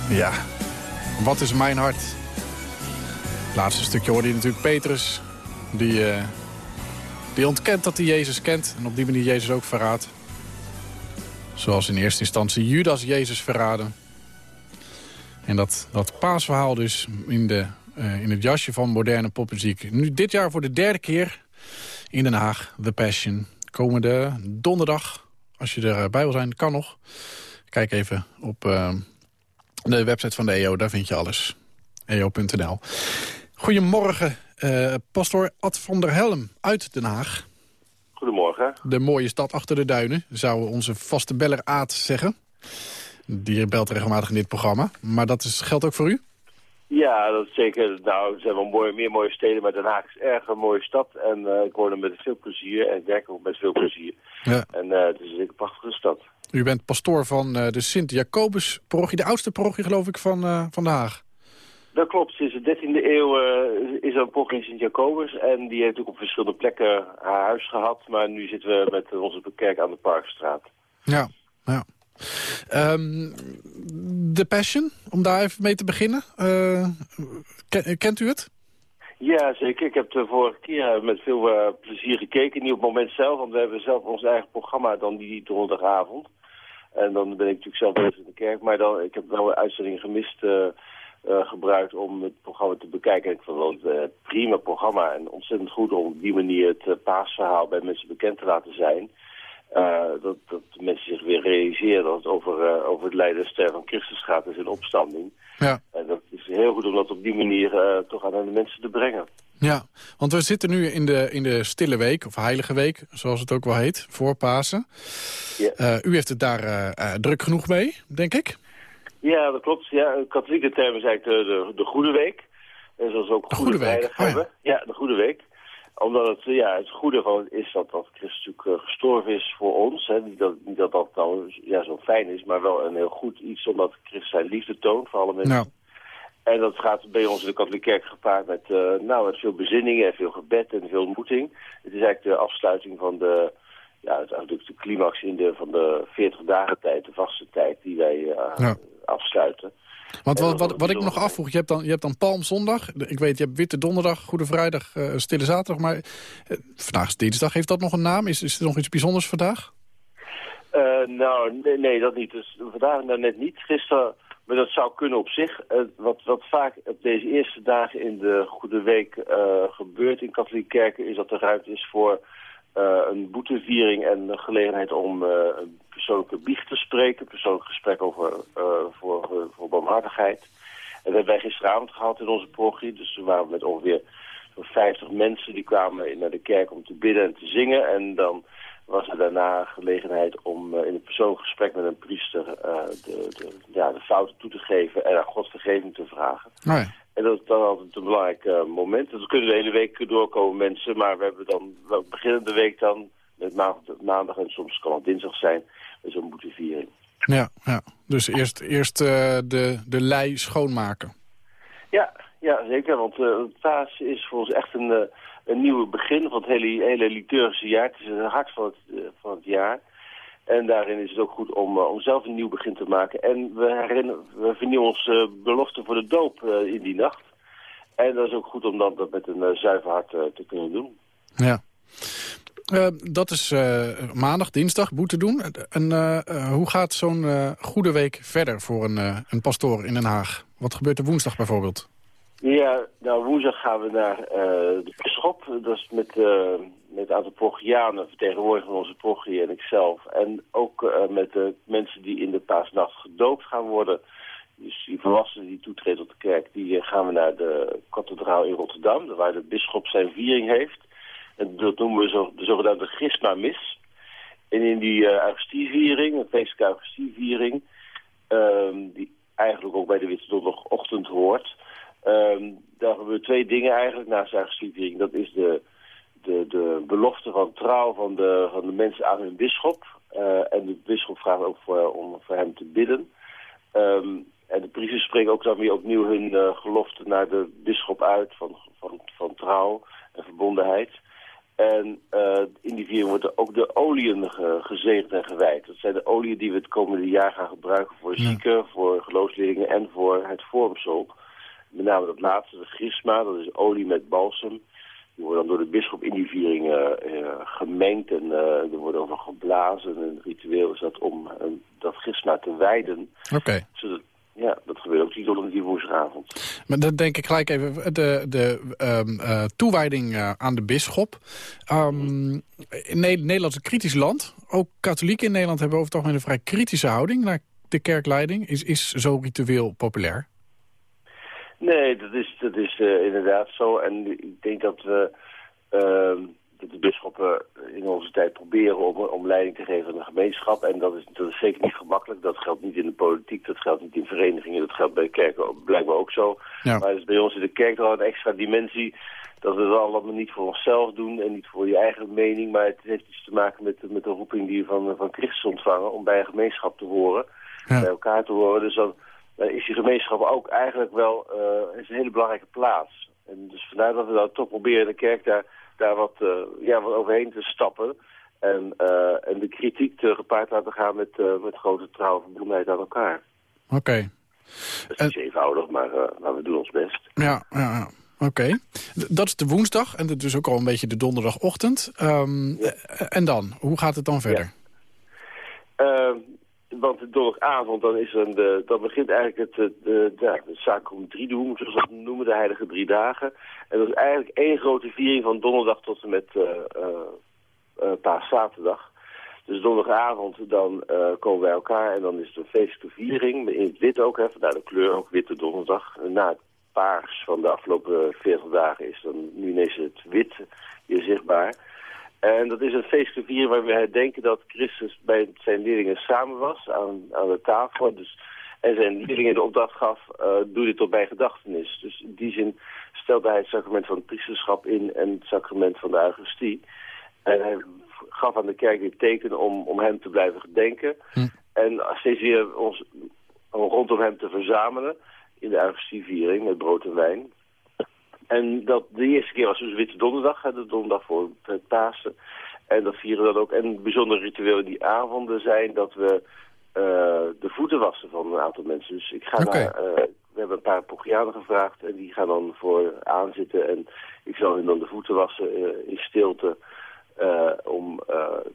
Ja, wat is mijn hart? Het laatste stukje hoorde je natuurlijk Petrus. Die, eh, die ontkent dat hij Jezus kent. En op die manier Jezus ook verraadt. Zoals in eerste instantie Judas Jezus verraden. En dat, dat paasverhaal dus in, de, eh, in het jasje van moderne popmuziek. Nu dit jaar voor de derde keer in Den Haag, The Passion. Komende donderdag, als je erbij wil zijn, kan nog. Kijk even op eh, de website van de EO, daar vind je alles. EO.nl. Goedemorgen, eh pastoor Ad van der Helm uit Den Haag. Goedemorgen. De mooie stad achter de duinen, zou onze vaste beller Aad zeggen. Die belt regelmatig in dit programma. Maar dat is, geldt ook voor u? Ja, dat is zeker. Nou, er zijn wel mooie, meer mooie steden, maar Den Haag is erg een mooie stad. En eh, ik woon er met veel plezier en ik werk ook met veel plezier. Ja. En eh, het is een prachtige stad. U bent pastoor van eh, de Sint-Jacobus-parochie. De oudste parochie, geloof ik, van, van Den Haag. Dat klopt. Sinds de 13e eeuw is er een parochie in Sint-Jacobus. En die heeft ook op verschillende plekken haar huis gehad. Maar nu zitten we met onze kerk aan de Parkstraat. Ja, ja. Ehm, de Passion, om daar even mee te beginnen. Eh, ken- kent u het? Ja, zeker. Ik heb de vorige keer met veel eh, plezier gekeken. Niet op het moment zelf, want we hebben zelf ons eigen programma dan die donderdagavond. En dan ben ik natuurlijk zelf bezig in de kerk. Maar dan, ik heb wel een uitzending gemist eh, eh, gebruikt om het programma te bekijken. En ik vond het een eh, prima programma en ontzettend goed om op die manier het eh, paasverhaal bij mensen bekend te laten zijn. Eh, dat, dat de mensen zich weer realiseren dat het over, eh, over het lijden en sterven van Christus gaat en zijn opstanding. Ja. En dat is heel goed om dat op die manier eh, toch aan de mensen te brengen. Ja, want we zitten nu in de, in de stille week, of heilige week, zoals het ook wel heet, voor Pasen. Ja. U heeft het daar druk genoeg mee, denk ik? Ja, dat klopt. Ja, een katholieke term is eigenlijk de, de, de Goede Week. En zoals ook De Goede, Goede Week, oh ja. hebben. Ja, de Goede Week. Omdat het, ja, het goede van het is dat, dat Christus natuurlijk eh, gestorven is voor ons. Hè. Niet, dat, niet dat dat nou ja, zo fijn is, maar wel een heel goed iets omdat Christus zijn liefde toont voor alle mensen. Nou, En dat gaat bij ons in de katholieke kerk gepaard met, eh, nou, met veel bezinningen en veel gebed en veel ontmoeting. Het is eigenlijk de afsluiting van de, ja, het is eigenlijk de climax in de, van de 40 dagen tijd, de vaste tijd die wij eh, Ja. afsluiten. Want wat, wat, wat ik nog afvroeg, je hebt dan, je hebt dan Palmzondag. Ik weet, je hebt Witte Donderdag, Goede Vrijdag, eh, Stille Zaterdag. Maar eh, vandaag is dinsdag. Heeft dat nog een naam? Is, is er nog iets bijzonders vandaag? Eh, nou, nee, nee, dat niet. Dus vandaag nou net niet. Gisteren, maar dat zou kunnen op zich. Wat, wat vaak op deze eerste dagen in de Goede Week gebeurt in katholieke kerken... is dat er ruimte is voor een boeteviering en de gelegenheid om eh, een persoonlijke biecht te spreken. Een persoonlijk gesprek over eh, voor, voor, barmhartigheid. En dat hebben wij gisteravond gehad in onze parochie. Dus we waren met ongeveer zo'n 50 mensen die kwamen naar de kerk om te bidden en te zingen. En dan was er daarna gelegenheid om eh, in een persoonlijk gesprek met een priester eh, de, de, ja, de fouten toe te geven en aan God vergeving te vragen. Nou ja. En dat is dan altijd een belangrijk eh, moment. Dat kunnen de hele week doorkomen mensen, maar we hebben dan wel beginnen de week dan met maandag, maandag en soms kan het dinsdag zijn met zo'n boeteviering. Ja, ja. Dus eerst, eerst eh, de, de lei schoonmaken. Ja, ja zeker. Want eh paas is voor ons echt een, een nieuw begin van het hele, hele liturgische jaar. Het is het hart van het, van het jaar. En daarin is het ook goed om, eh, om zelf een nieuw begin te maken. En we, herinneren, we vernieuwen onze belofte voor de doop eh, in die nacht. En dat is ook goed om dan dat met een eh, zuiver hart eh, te kunnen doen. Ja. Eh, dat is eh, maandag, dinsdag, boete doen. En eh, eh, hoe gaat zo'n eh, goede week verder voor een, eh, een pastoor in Den Haag? Wat gebeurt er woensdag bijvoorbeeld? Ja, nou woensdag gaan we naar eh, de bisschop. Dat is met, eh, met een aantal prochianen, vertegenwoordigers van onze prochie en ikzelf. En ook eh, met de mensen die in de paasnacht gedoopt gaan worden. Dus die volwassenen die toetreden tot de kerk, die eh, gaan we naar de kathedraal in Rotterdam. Waar de bisschop zijn viering heeft. En dat noemen we zo, de zogenaamde Christma-mis. En in die uh, Eucharistieviering, een feestelijke Eucharistieviering... ehm, die eigenlijk ook bij de Witte Donderdagochtend hoort... Ehm, daar gebeuren twee dingen eigenlijk naast de Eucharistieviering. Dat is de, de, de belofte van trouw van de, van de mensen aan hun bisschop. Eh, en de bisschop vraagt ook voor, om voor hem te bidden. Ehm, en de priesters spreken ook dan weer opnieuw hun eh, gelofte naar de bisschop uit van, van, van trouw en verbondenheid. En eh, in die viering worden ook de oliën ge- gezegend en gewijd. Dat zijn de oliën die we het komende jaar gaan gebruiken voor zieken, voor geloofsleerlingen en voor het vormsel. Met name dat laatste, de grisma, dat is olie met balsem. Die wordt dan door de bisschop in die viering eh, eh, gemengd en eh, er wordt over geblazen. En een ritueel is dat om dat grisma te wijden. Oké. Zodat, ja, dat gebeurt ook niet op die woensdagavond. Maar dan denk ik gelijk even de, de ehm, eh, toewijding aan de bisschop. Ehm, Nederland is een kritisch land. Ook katholieken in Nederland hebben over het algemeen een vrij kritische houding naar de kerkleiding. Is, is zo'n ritueel populair? Nee, dat is, dat is eh, inderdaad zo. En ik denk dat we ehm, dat de bisschoppen in onze tijd proberen om, om leiding te geven aan de gemeenschap. En dat is, dat is zeker niet gemakkelijk. Dat geldt niet in de politiek, dat geldt niet in verenigingen, dat geldt bij de kerken blijkbaar ook zo. Ja. Maar het is bij ons in de kerk wel een extra dimensie dat we het allemaal niet voor onszelf doen en niet voor je eigen mening. Maar het heeft iets te maken met, met de roeping die we van, van Christus ontvangen om bij een gemeenschap te horen, Ja. bij elkaar te horen. Dus dan is die gemeenschap ook eigenlijk wel eh, is een hele belangrijke plaats. En dus vandaar dat we dan toch proberen de kerk daar, daar wat, eh, ja, wat overheen te stappen. En, eh, en de kritiek te gepaard laten gaan met, met grote trouw en verbondenheid aan elkaar. Oké. Dat is zo eenvoudig, maar, maar we doen ons best. Ja, ja, ja. Oké. Dat is de woensdag en dat is ook al een beetje de donderdagochtend. Ehm, eh, En dan? Hoe gaat het dan verder? Eh, want de donderdagavond, dan, is er een, de, dan begint eigenlijk het, de, ja, de Sacrum Triduum, zoals we dat noemen, de heilige drie dagen. En dat is eigenlijk één grote viering van donderdag tot en met uh, uh, paaszaterdag. Dus donderdagavond dan uh, komen wij elkaar en dan is het een feestelijke viering. In het wit ook, hè, vandaar de kleur ook witte donderdag. Na het paars van de afgelopen 40 dagen is dan nu ineens het wit hier zichtbaar. En dat is een feestelijke viering waar we herdenken dat Christus bij zijn leerlingen samen was aan, aan de tafel. Dus, En zijn leerlingen de opdracht gaf, eh, doe dit tot bij gedachtenis. Dus in die zin stelde hij het sacrament van het priesterschap in en het sacrament van de Eucharistie. En hij gaf aan de kerk dit teken om, om hem te blijven gedenken. En steeds weer ons rondom hem te verzamelen in de Eucharistieviering met brood en wijn. En dat de eerste keer was dus Witte Donderdag, de donderdag voor het Pasen. En dat vieren we dan ook. En een bijzonder ritueel in die avonden zijn dat we eh, de voeten wassen van een aantal mensen. Dus ik ga naar, eh, we hebben een paar Pochianen gevraagd en die gaan dan voor aanzitten. En ik zal hun dan de voeten wassen eh, in stilte. om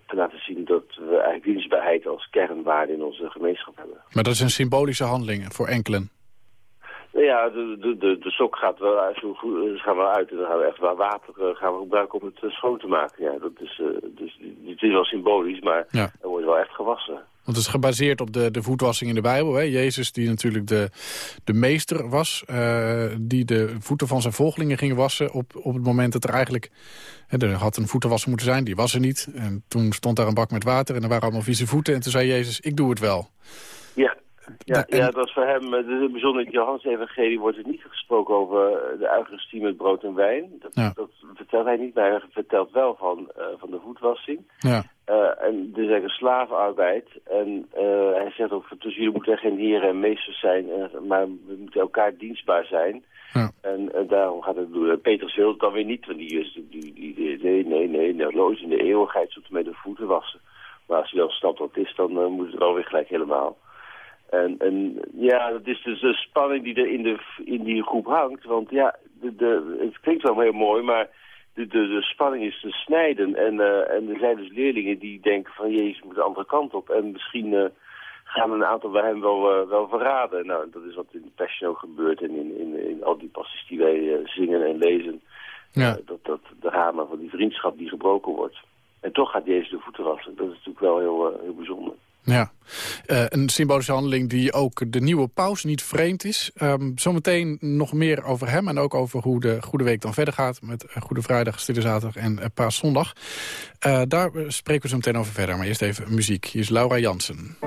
te laten zien dat we eigenlijk dienstbaarheid als kernwaarde in onze gemeenschap hebben. Maar dat is een symbolische handeling voor enkelen. Ja, de, de, de, de sok gaat wel, uit, eh, gaan wel uit en dan gaan we echt wel water eh, gaan we gebruiken om het eh, schoon te maken. Ja, dat is, dus, het is wel symbolisch, maar Ja. er wordt wel echt gewassen. Want het is gebaseerd op de, de voetwassing in de Bijbel. Hè? Jezus die natuurlijk de, de meester was. die de voeten van zijn volgelingen ging wassen. Op, op het moment dat er eigenlijk... Hè, er had een voetenwasser moeten zijn, die was er niet. En toen stond daar een bak met water en er waren allemaal vieze voeten. En toen zei Jezus, ik doe het wel. Ja, ja, Da- en- ja dat was voor hem, eh, de bijzonder in het Johannes-evangelie wordt er niet gesproken over eh, de Eucharistie met brood en wijn. Dat, Ja. dat vertelt hij niet, maar hij vertelt wel van, eh, van de voetwassing. Ja. Eh, en is eigenlijk slavenarbeid. En eh, hij zegt ook, dus jullie moeten geen heren en meesters zijn, eh, maar we moeten elkaar dienstbaar zijn. Ja. En eh, daarom gaat het doen. Petrus wil het dan weer niet, want die is die, die, die, nee, nee, nee, nee, loos in de eeuwigheid zoekt met de voeten wassen. Maar als hij dan snapt wat het is, dan eh, moet het wel weer gelijk helemaal. En, en ja, dat is dus de spanning die er in, de, in die groep hangt. Want ja, de, de, het klinkt wel heel mooi, maar de, de, de spanning is te snijden. En, eh, en er zijn dus leerlingen die denken van, jezus, moet de andere kant op. En misschien eh, gaan een aantal bij hem wel, eh, wel verraden. Nou, dat is wat in de Passion ook gebeurt en in, in, in al die passies die wij zingen en lezen. Ja. Dat, dat de hamer van die vriendschap die gebroken wordt. En toch gaat Jezus de voeten wassen. Dat is natuurlijk wel heel, heel bijzonder. Ja, Eh, een symbolische handeling die ook de nieuwe paus niet vreemd is. Ehm, zometeen nog meer over hem en ook over hoe de Goede Week dan verder gaat... met eh, Goede Vrijdag, Stille Zaterdag en uh, Paaszondag. Uh, daar spreken we zo meteen over verder, maar eerst even muziek. Hier is Laura Jansen.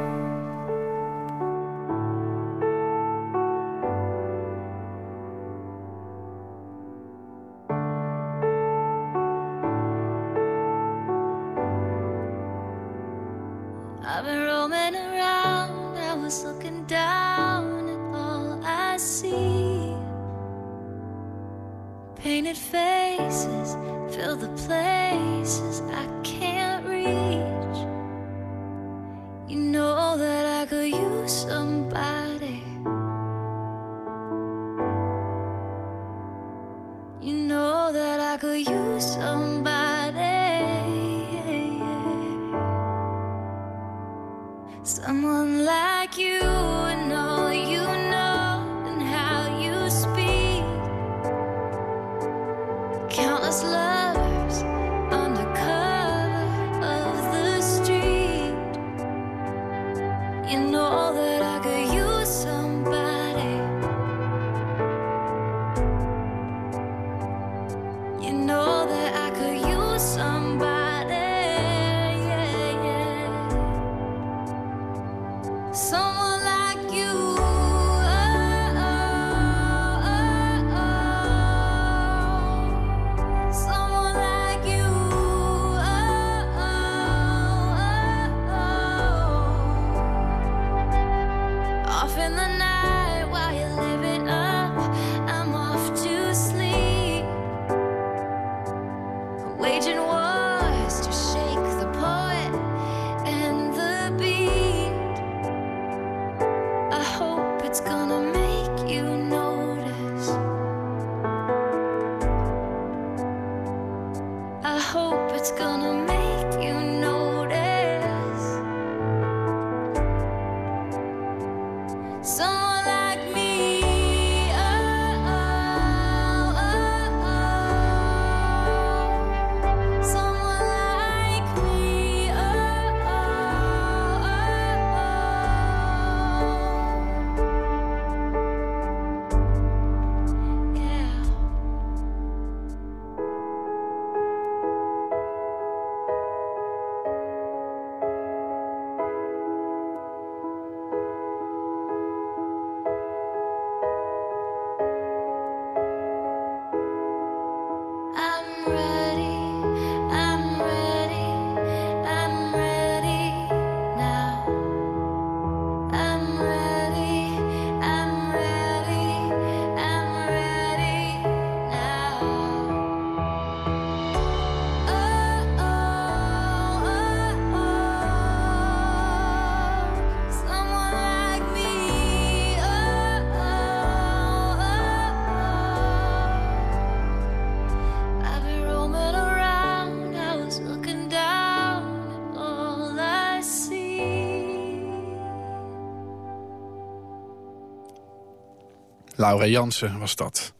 Laura Jansen was dat.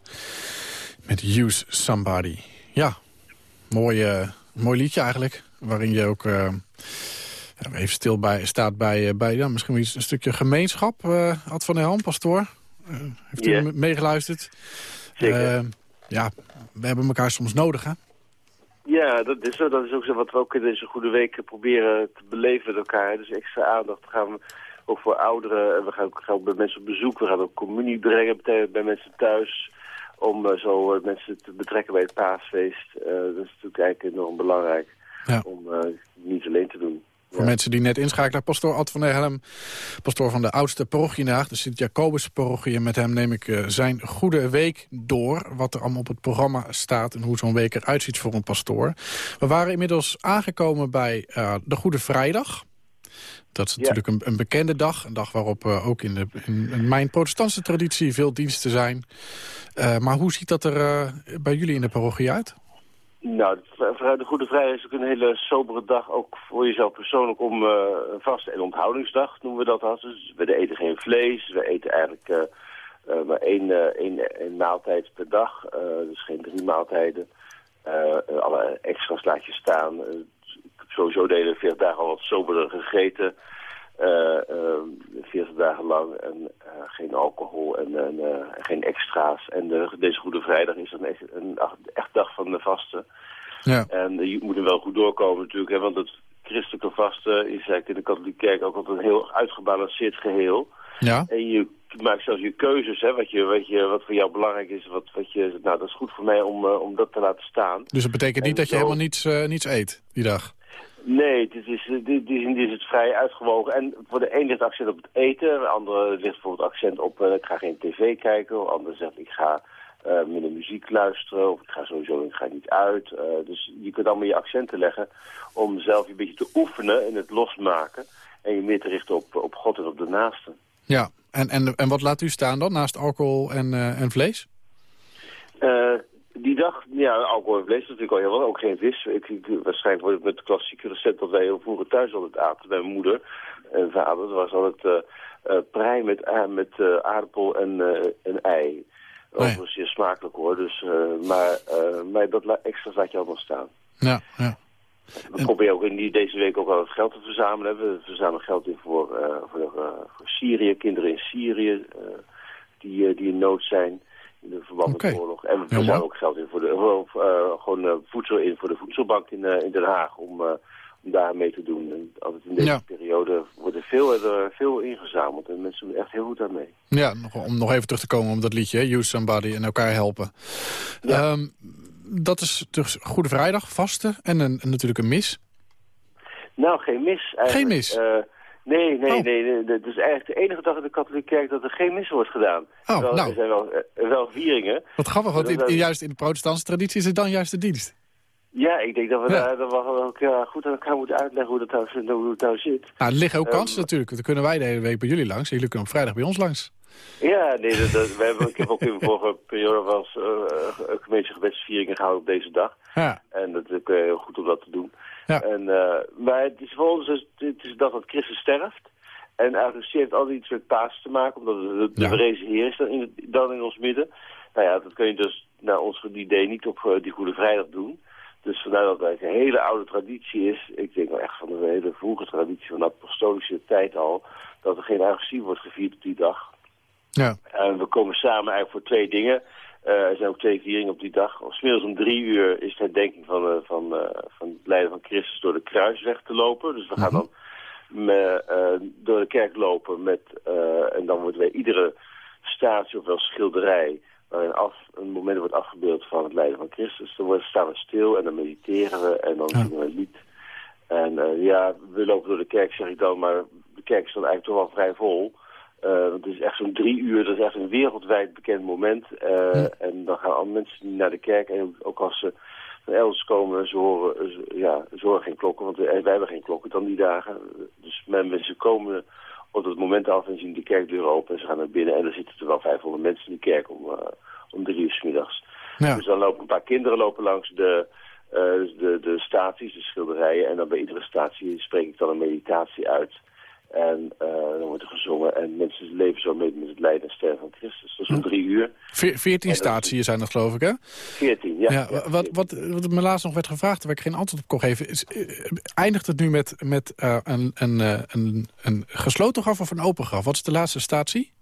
Met Use Somebody. Ja, mooi, eh, mooi liedje eigenlijk. Waarin je ook eh, even stil bij, staat bij, eh, bij ja, misschien iets, een stukje gemeenschap. eh Ad van der Helm, pastoor. Heeft u meegeluisterd? Zeker. Ja, we hebben elkaar soms nodig, hè? Ja, dat is, zo. dat is ook zo wat we ook in deze goede week proberen te beleven met elkaar. Dus extra aandacht gaan we ook voor ouderen. En we gaan ook, gaan bij mensen op bezoek. We gaan ook communie brengen bij, mensen thuis. Om eh, zo eh, mensen te betrekken bij het paasfeest. Eh, dat is natuurlijk eigenlijk enorm belangrijk. Ja. Om eh, niet alleen te doen. Voor mensen die net inschakelen, pastoor Ad van der Helm, pastoor van de oudste parochie in de Sint-Jacobus-parochie. En met hem neem ik zijn goede week door, wat er allemaal op het programma staat en hoe zo'n week eruit ziet voor een pastoor. We waren inmiddels aangekomen bij de Goede Vrijdag. Dat is natuurlijk een, een bekende dag, een dag waarop eh, ook in, de, in, in mijn protestantse traditie veel diensten zijn. Eh, maar hoe ziet dat er eh, bij jullie in de parochie uit? Nou, de Goede Vrijdag is ook een hele sobere dag, ook voor jezelf persoonlijk, om een vaste en onthoudingsdag noemen we dat als. Dus we eten geen vlees, we eten eigenlijk maar één, één, één maaltijd per dag, dus geen drie maaltijden. Alle extra's laat je staan. Sowieso de hele 40 dagen al wat soberder gegeten. Eh, eh, 40 dagen lang en eh, geen alcohol en, en, eh, geen extra's. En de, deze Goede Vrijdag is dan echt een echt dag van de vasten. Ja. En je moet er wel goed doorkomen natuurlijk, hè, want het christelijke vasten is eigenlijk in de katholieke kerk ook altijd een heel uitgebalanceerd geheel. Ja. En je maakt zelfs je keuzes, hè, wat, je, wat, je, wat voor jou belangrijk is. Wat, wat je, nou, dat is goed voor mij om, eh, om dat te laten staan. Dus dat betekent niet En dat je zo- helemaal niets, eh, niets eet die dag? Nee, dit is, dit, dit is, dit is het vrij uitgewogen. En voor de een ligt accent op het eten, de andere ligt bijvoorbeeld accent op eh, ik ga geen tv kijken. De ander zegt ik ga eh, minder muziek luisteren of ik ga sowieso ik ga niet uit. Eh, dus je kunt allemaal je accenten leggen om zelf een beetje te oefenen in het losmaken. En je meer te richten op, op God en op de naaste. Ja, en, en, en wat laat u staan dan, naast alcohol en, eh, en vlees? Eh, die dag, ja, alcohol en vlees natuurlijk al heel wat. Ook geen vis. Ik, ik, waarschijnlijk wordt het met het klassieke recept dat wij heel vroeger thuis altijd aten bij mijn moeder en vader. Dat was altijd eh prei met, met aardappel en, en ei. Overigens zeer smakelijk hoor. Dus, maar, maar dat extra's laat je allemaal staan. Ja, ja. We proberen ook in die, deze week ook al het geld te verzamelen. We verzamelen geld in voor, eh, voor, eh, voor Syrië, kinderen in Syrië eh, die, die in nood zijn in de verband met de oorlog. En we verzamelen ook geld in voor de, gewoon voedsel in voor de voedselbank in, in Den Haag om, om daar mee te doen. En altijd in deze Ja. periode wordt er veel, er veel ingezameld en mensen doen echt heel goed aan mee. Ja, nog, om nog even terug te komen op dat liedje, hè? Use Somebody en elkaar helpen. Ehm, dat is dus Goede Vrijdag, vasten en, een, en natuurlijk een mis. Nou, geen mis eigenlijk. Geen mis? Eh, nee, nee, Oh. nee, nee. Het is eigenlijk de enige dag in de katholieke kerk dat er geen mis wordt gedaan. Oh, Wel, nou. Er zijn wel, wel vieringen. Wat grappig, want Dat- in- juist in de protestantse traditie is het dan juist de dienst. Ja, ik denk dat we Ja. daar dat we ook ja, goed aan elkaar moeten uitleggen hoe dat nou, hoe nou zit. Nou, er liggen ook Ehm, kansen natuurlijk. Dan kunnen wij de hele week bij jullie langs. en Jullie kunnen op vrijdag bij ons langs. Ja, nee, dat, dat- we hebben, ik heb ook in de vorige periode wel eens uh, gemeentelijke gebedsvieringen gehouden op deze dag. Ja. En dat is eh, heel goed om dat te doen. Ja. En, eh, maar het is voor ons dus, het is de dag dat Christus sterft. En eigenlijk heeft altijd iets met Pasen te maken, omdat het de, Ja. Heer is dan in, dan in ons midden. Nou ja, dat kun je dus naar ons idee niet op eh, die Goede Vrijdag doen. Dus vandaar dat het een hele oude traditie is. Ik denk wel echt van een hele vroege traditie van de apostolische tijd al. Dat er geen eucharistie wordt gevierd op die dag. Ja. En we komen samen eigenlijk voor twee dingen. Eh, er zijn ook twee vieringen op die dag. Of 's middags om drie uur is de herdenking van, eh, van, eh, van het lijden van Christus door de kruisweg te lopen. Dus we gaan dan me, eh, door de kerk lopen met, en dan wordt bij iedere statie of wel schilderij waarin af, een moment wordt afgebeeld van het lijden van Christus. Dan worden- staan we stil en dan mediteren we en dan zingen we een lied. En eh, ja, we lopen door de kerk, zeg ik dan, maar de kerk is dan eigenlijk toch wel vrij vol. Want het is echt zo'n drie uur, dat is echt een wereldwijd bekend moment. Eh, En dan gaan alle mensen naar de kerk. En ook als ze van elders komen, ze horen, ze, ja, ze horen geen klokken. Want wij, hebben geen klokken dan die dagen. Dus men- mensen komen op het moment af en zien de kerkdeur open. En ze gaan naar binnen. En dan zitten er wel 500 mensen in de kerk om, eh, om drie uur 's middags. Ja. Dus dan lopen een paar kinderen lopen langs de, eh, dus de, de staties, de schilderijen. En dan bij iedere statie spreek ik dan een meditatie uit. En eh, dan wordt er gezongen en mensen leven zo mee met het lijden en sterven van Christus. Dat is om drie uur. Veer- Veertien statieën zijn er, geloof ik, hè? Veertien, ja. Ja, wat, wat, wat me laatst nog werd gevraagd, waar ik geen antwoord op kon geven... Is, eh, eindigt het nu met, met eh, een, een, een, een gesloten graf of een open graf? Wat is de laatste statie?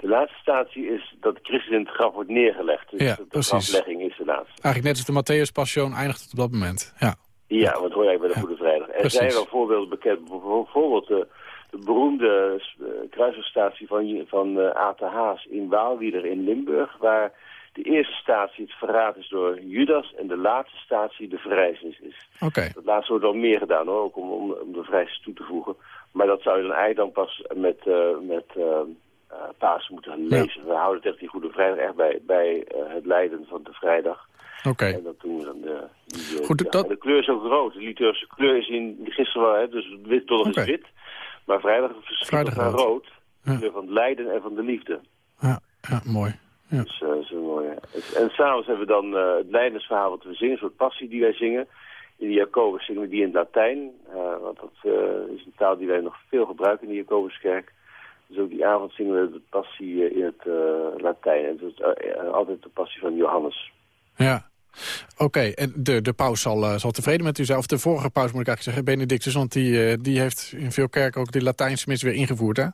De laatste statie is dat Christus in het graf wordt neergelegd. Dus Ja, de precies. graflegging is de laatste. Eigenlijk net als de Matthäus Passion eindigt het op dat moment. Ja, Ja, want hoor jij bij de Goede Vrijdag. Er precies. zijn wel voorbeelden bekend. Bijvoorbeeld de, de beroemde uh, kruisingstatie van, van Aten Haas in Waalwieder in Limburg. Waar de eerste statie het verraad is door Judas en de laatste statie de verrijzenis is. oké. Dat laatste wordt wel meer gedaan hoor, ook om, om, om de vrijheid toe te voegen. Maar dat zou je dan eigenlijk dan pas met, uh, met uh, Pasen moeten lezen. We houden het echt die Goede Vrijdag echt bij, bij uh, het lijden van de vrijdag. Oké. En dat doen we dan de, die, Goed, ja, dat- de kleur is ook rood. De liturgische kleur is in gisteren wel, hè, dus wit Oké. is wit. Maar vrijdag verschilt het naar rood. Ja. van het lijden en van de liefde. Ja, ja mooi. Ja. Dus eh, dat is een mooie. En s'avonds hebben we dan eh, het lijdensverhaal wat we zingen, een soort passie die wij zingen. In de Jacobus zingen we die in het Latijn. eh, want dat is een taal die wij nog veel gebruiken in de Jacobuskerk. Dus ook die avond zingen we de passie in het Latijn. En dat is altijd de passie van Johannes. Ja. Oké, en de, de paus zal, eh, zal tevreden met u zijn. Of de vorige paus moet ik eigenlijk zeggen, Benedictus. Want die, eh, die heeft in veel kerken ook de Latijnse mis weer ingevoerd, hè?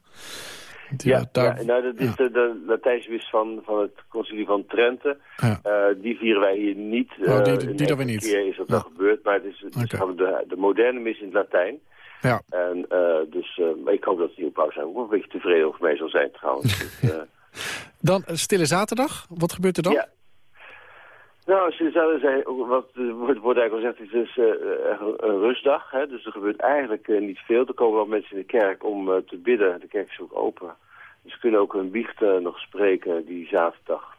Die, Ja, daar- ja, nou, dat is de, de Latijnse mis van, van het concilie van Trente. Ja. Eh, die vieren wij hier niet. Oh, die- die enkele niet. keer is dat wel gebeurd, maar het is, het de, de moderne mis in het Latijn. Ja. En uh, dus, uh, ik hoop dat de nieuwe paus ook wel een beetje tevreden over mij zal zijn trouwens. dus, Dan Stille Zaterdag, wat gebeurt er dan? Ja. Nou, zei, wat uh, wordt, eigenlijk al gezegd, het is uh, een rustdag. Hè? Dus er gebeurt eigenlijk uh, niet veel. Er komen wel mensen in de kerk om uh, te bidden. De kerk is ook open. Dus ze kunnen ook hun biecht nog spreken die zaterdag.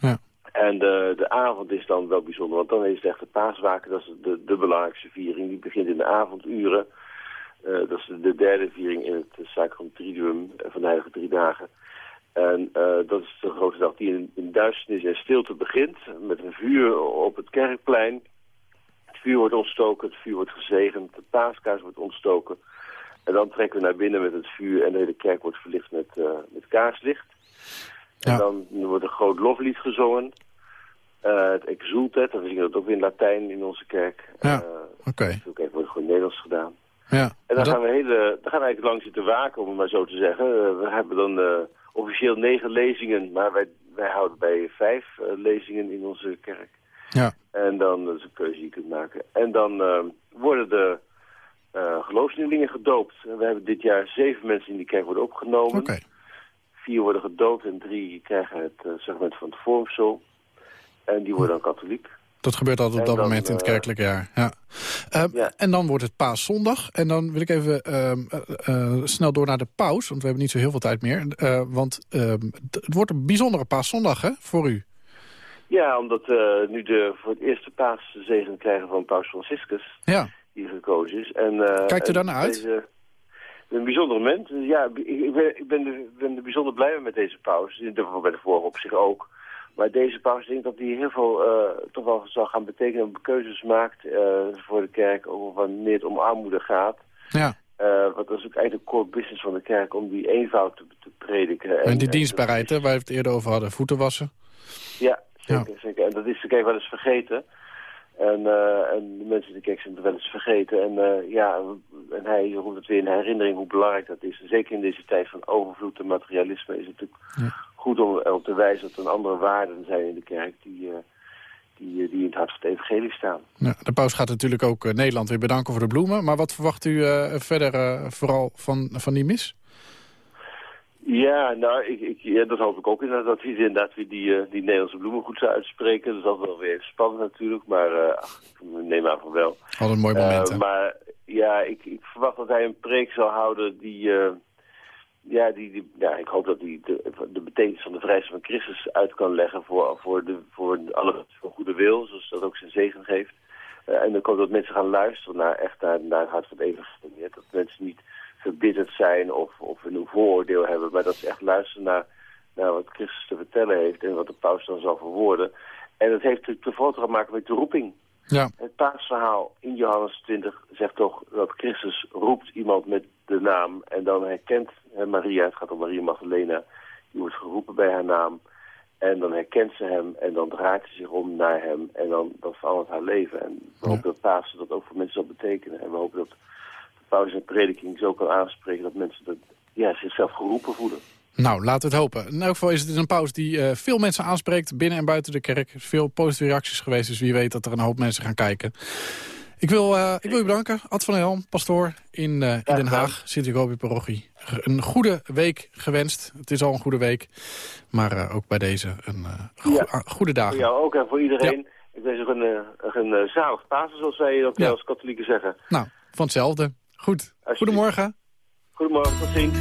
Ja. En de, de avond is dan wel bijzonder, want dan is het echt de paaswaken. Dat is de, de belangrijkste viering. Die begint in de avonduren. Dat is de, de derde viering in het Sacrum Triduum van de Heilige Drie Dagen. En uh, dat is de grote dag die in, in duisternis en stilte begint. Met een vuur op het kerkplein. Het vuur wordt ontstoken, het vuur wordt gezegend, de paaskaars wordt ontstoken. En dan trekken we naar binnen met het vuur en de hele kerk wordt verlicht met, uh, met kaarslicht. Ja. En dan wordt een groot loflied gezongen. Uh, het Exultet, we zingen dat ook weer in Latijn in onze kerk. Ja, oké. Okay. Wordt gewoon Nederlands gedaan. Ja. En dan dat... gaan we hele, dan gaan we eigenlijk lang zitten waken, om het maar zo te zeggen. We hebben dan officieel negen lezingen, maar wij, wij houden bij vijf uh, lezingen in onze kerk. Ja. En dan, dat is een keuze die je kunt maken. En dan uh, worden de geloofsnieuwelingen gedoopt. En we hebben dit jaar zeven mensen in die kerk worden opgenomen. Okay. Vier worden gedoopt en drie krijgen het segment van het vormsel. En die worden dan katholiek. Dat gebeurt altijd op dat dan, moment in het kerkelijk jaar. Ja. Uh, ja. En dan wordt het paaszondag. En dan wil ik even uh, uh, snel door naar de paus. Want we hebben niet zo heel veel tijd meer. Want ehm, het wordt een bijzondere paaszondag hè, voor u. Ja, omdat we nu de, voor het eerste paaszegen krijgen van paus Franciscus. Ja. Die gekozen is. En, Kijkt u daar naar uit? Deze, een bijzonder moment. Ja, ik ben, ik ben, er, ben er bijzonder blij mee met deze paus. Bij de vorige op zich ook. Maar deze paus denkt dat hij heel veel uh, toch wel zal gaan betekenen... keuzes maakt uh, voor de kerk over wanneer het om armoede gaat. Ja. Uh, want dat is ook eigenlijk de core business van de kerk... om die eenvoud te, te prediken. En, en die dienstbaarheid, hè, waar we het eerder over hadden. Voeten wassen. Ja, zeker. Ja. zeker. En dat is de kerk wel eens vergeten. En, uh, en de mensen in de kerk zijn het wel eens vergeten. En uh, ja, en hij roept het weer in herinnering hoe belangrijk dat is. En zeker in deze tijd van overvloed en materialisme is het natuurlijk ja. Goed om erop te wijzen dat er andere waarden zijn in de kerk die, uh, die, die in het hart van het evangelie staan. Ja, de paus gaat natuurlijk ook uh, Nederland weer bedanken voor de bloemen. Maar wat verwacht u uh, verder uh, vooral van, van die mis? Ja, nou, ik, ik, ja, dat hoop ik ook inderdaad. Dat hij inderdaad weer die, die Nederlandse bloemen goed zou uitspreken. Dat is altijd wel weer even spannend natuurlijk, maar ach, ik neem aan van wel. Al een mooi moment, Maar ja, ik, ik, verwacht dat hij een preek zal houden die... ja, die, ja, ik hoop dat hij de, betekenis van de vrijheid van Christus uit kan leggen voor, voor, de, voor alle goede wil, zoals dat ook zijn zegen geeft. en ik hoop dat mensen gaan luisteren naar, echt naar, naar het hart van het. Dat mensen niet verbitterd zijn of, of een vooroordeel hebben. Maar dat ze echt luisteren naar, naar wat Christus te vertellen heeft en wat de paus dan zal verwoorden. En dat heeft natuurlijk vooral te maken met de roeping. Ja. Het paasverhaal in Johannes 20 zegt toch dat Christus roept iemand met de naam en dan herkent Maria, het gaat om Maria Magdalena, die wordt geroepen bij haar naam. En dan herkent ze hem en dan draait ze zich om naar hem en dan, dan verandert haar leven. En we Ja. hopen dat Pasen dat ook voor mensen zal betekenen. En we hopen dat de paus in prediking zo kan aanspreken dat mensen dat, ja, zichzelf geroepen voelen. Nou, laten we het hopen. In elk geval is het een pauze die eh, veel mensen aanspreekt... binnen en buiten de kerk. Er is veel positieve reacties geweest, dus wie weet dat er een hoop mensen gaan kijken. Ik wil, eh, ik wil u bedanken, Ad van Helm, pastoor in, eh, in Den Haag, Sint-Jacobi-parochie. Een goede week gewenst. Het is al een goede week, maar ook bij deze een go- Ja. ah, goede Voor dagen. jou ook en voor iedereen. Ik wens u een, een zalig Pasen, zoals wij ook Ja. als katholieken zeggen. Nou, van hetzelfde. Goed. Goedemorgen. Goedemorgen, tot ziens.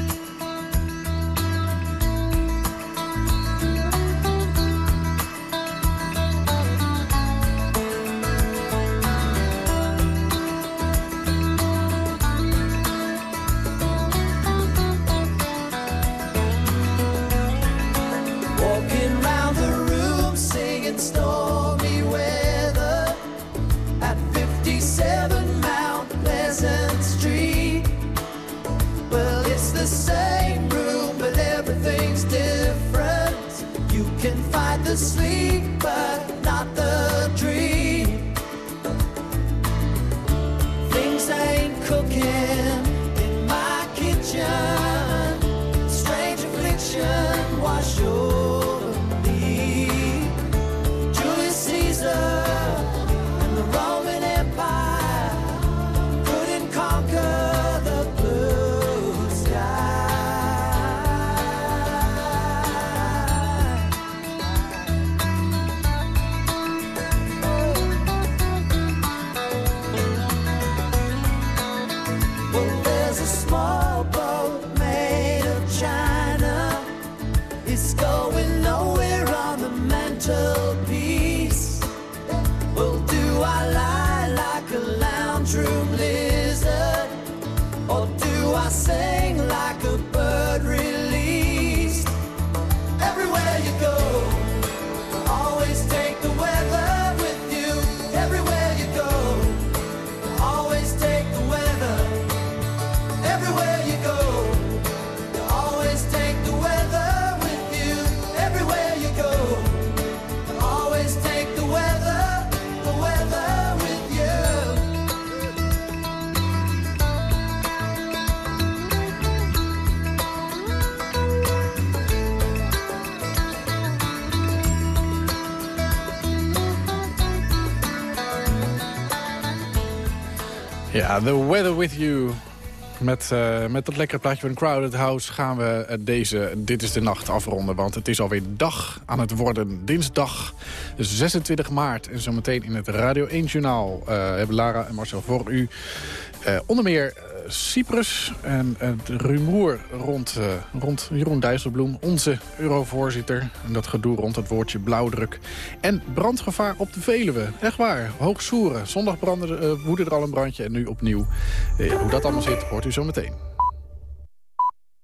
The Weather With You. Met, eh, met dat lekkere plaatje van Crowded House gaan we eh, deze Dit is de Nacht afronden. Want het is alweer dag aan het worden. Dinsdag 26 maart. En zometeen in het Radio 1 Journaal eh, hebben Lara en Marcel voor u... onder meer Cyprus en het rumoer rond, eh, rond Jeroen Dijsselbloem, onze eurovoorzitter. En dat gedoe rond het woordje blauwdruk. En brandgevaar op de Veluwe. Echt waar, hoogsoeren. Zondag brandde, eh, woedde er al een brandje en nu opnieuw. Eh, hoe dat allemaal zit, hoort u zo meteen.